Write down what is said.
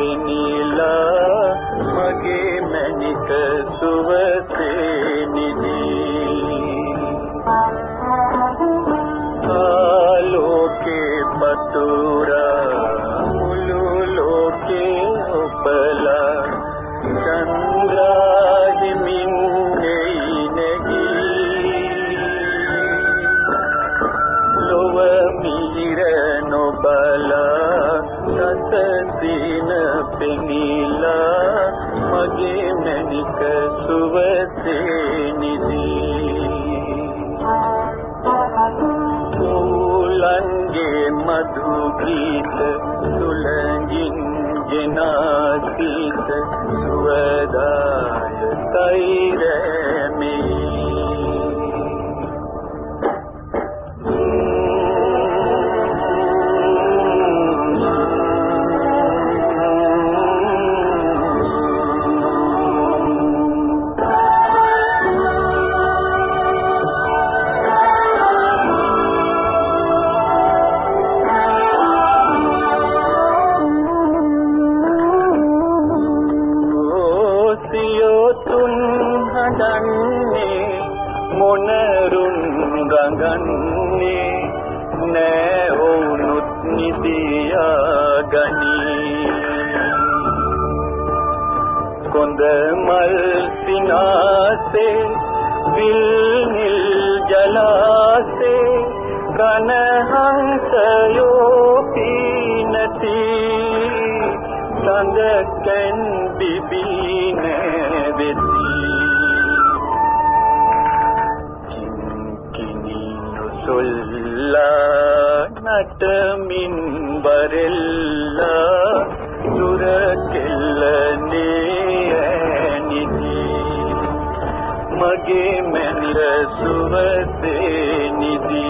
පෙනිලා මගේ මැනික සුවසේ නිදී ආලෝකේ පතුරා මුළු ලෝකේ ඔබලා චන්ද්‍රාහිමින් නෙයි නෙගී ලොව මිහිර නොබලා රස සීන පෙනිලා මගේ මැනික සුවසේ නිදී. සූලන්ගේ මధు ගීත සුලංගින් ජනාසිත සුවදාය හදන්නේ මොනරුන් රඟන්නේ නෑ වුනුත් නිදියා ගනී කොඳ මල් සිනාසේ විල් නිල් ජලාසේ කනහංසයෝ පීනති සඳකෙන් බිබින වෙති சொல்லா நட்டமின்பரெல்லா சுரக்கெல்ல நேயனிதி மகே மெல்ல சுவதே நிதி